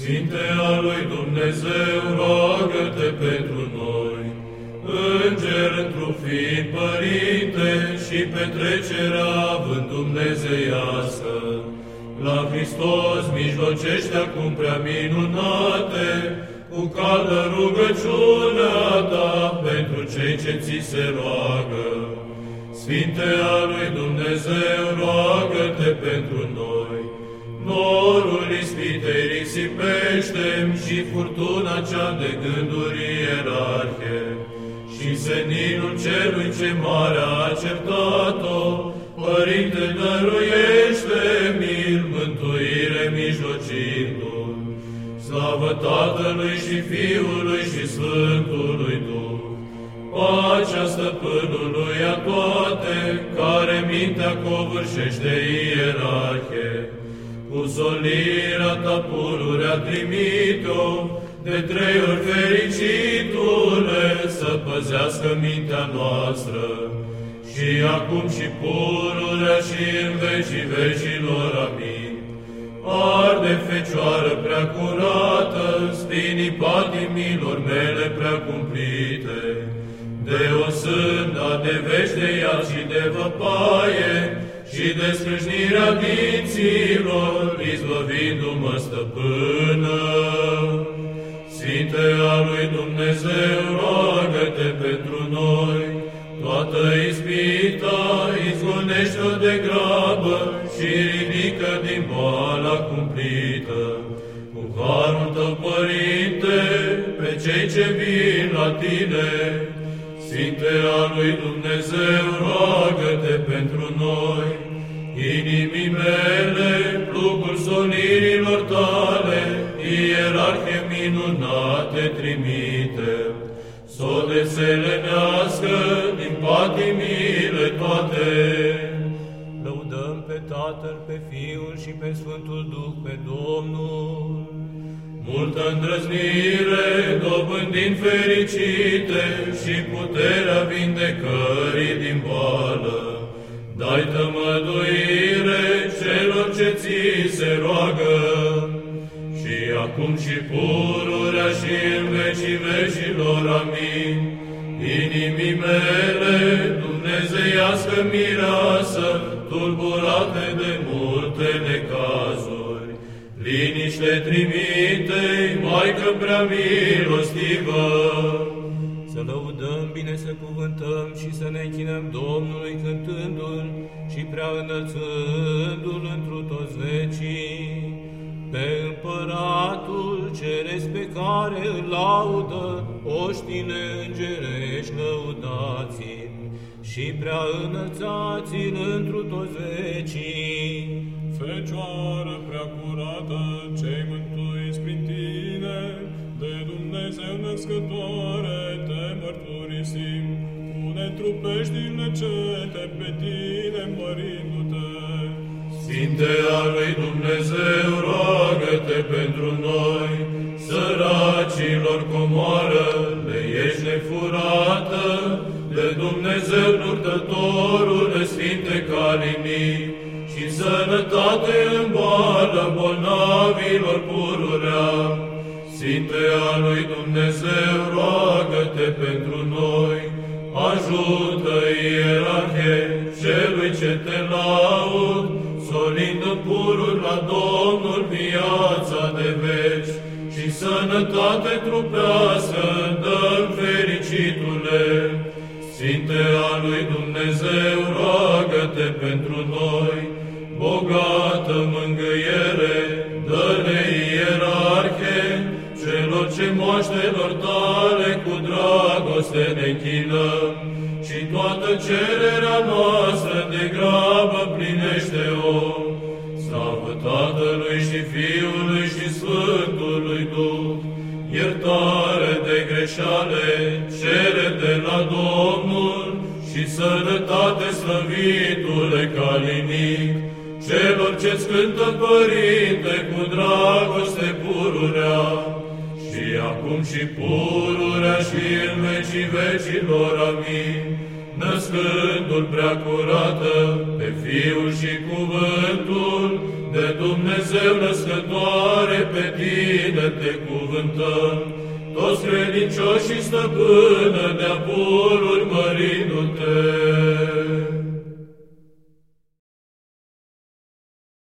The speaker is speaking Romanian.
Sfinte al lui Dumnezeu, roagă-te pentru noi. Înger într fiind Părinte și petrecerea având dumnezeiască, la Hristos mijlocește acum prea minunate, cu caldă rugăciunea ta pentru cei ce ți se roagă. Sfinte al lui Dumnezeu, roagă-te pentru noi. Norul ispitei risipește și furtuna cea de gânduri ierarhe și seninul celui ce mare a certat-o, Părinte, dăruiește mil mântuire mijlocindu Slavă Tatălui și Fiului și Sfântului Duh, pacea stăpânului a toate, care mintea covârșește ierarhie, cu solirea ta pururea trimit-o, de trei ori fericitule să păzească mintea noastră, și acum și pururea și în vecii vecilor. Amin. Arde Fecioară prea curată, spinii patimilor mele prea cumplite, de o sânda de vești de iad și de văpaie, și de scrâșnirea dinților, izbăvindu-mă stăpână. Sfinte a lui Dumnezeu, roagă-te pentru noi, toată ispita, izgonește-o de grabă și ridică din boala cumplită. Cu harul tău, Părinte, pe cei ce vin la tine, Sfinte a lui Dumnezeu, roagă-te pentru noi, inimii mele, plugul solirilor tale, ierarhie minunate trimite, să o deselenească din patimile toate. Lăudăm pe Tatăl, pe Fiul și pe Sfântul Duh, pe Domnul. Multă îndrăznire, dobândind fericite și puterea vindecării din boală, dai tămăduire celor ce ți se roagă, și acum și pururea și în vecii vecilor. Amin. Inimii mele, dumnezeiască mireasă, tulburate de multe necazuri, liniște trimite, Maică prea milostivă. Să lăudăm, bine să cuvântăm și să ne închinăm Domnului cântându-L și prea înălțându-L întru toți vecii pe împăratul ceresc pe care îl laudă oștile îngerești lăudați și prea înălțați-l întru toți vecii. Fecioară prea curată, cei mântuiți prin tine, de Dumnezeu născătoare te mărturisim, cu netrupeștile cete pe tine mărindu-te. Sfinte al lui Dumnezeu, roagă-te pentru noi, săracilor comoară, le ești nefurată, de Dumnezeu purtătorule Sfinte Calinii, și sănătate în boală bolnavilor pururea. Sfinte al lui Dumnezeu, roagă-te pentru noi, ajută ierarhe celui ce te laud, solind în purul la Domnul viața de veci. Și sănătate trupească dăm fericitule. Sfinte al lui Dumnezeu, roagă-te pentru noi, bogată mângâiere, dă-ne ierarhe, celor ce moaștelor tale cu dragoste ne închinăm, și toată cererea noastră de grabă plinește-o. Slavă Tatălui și Fiului și Sfântului Duh, iertare de greșale, cere de la Domnul și sănătate slăvitule calinic, celor ce-ți cântă, Părinte, cu dragoste pururea, și acum și pururea și în vecii vecilor. Amin. Născându-L prea curată pe Fiul și Cuvântul, de Dumnezeu născătoare pe pe tine te cuvântăm, toți credincioșii stăpână de-a urmărindu-te.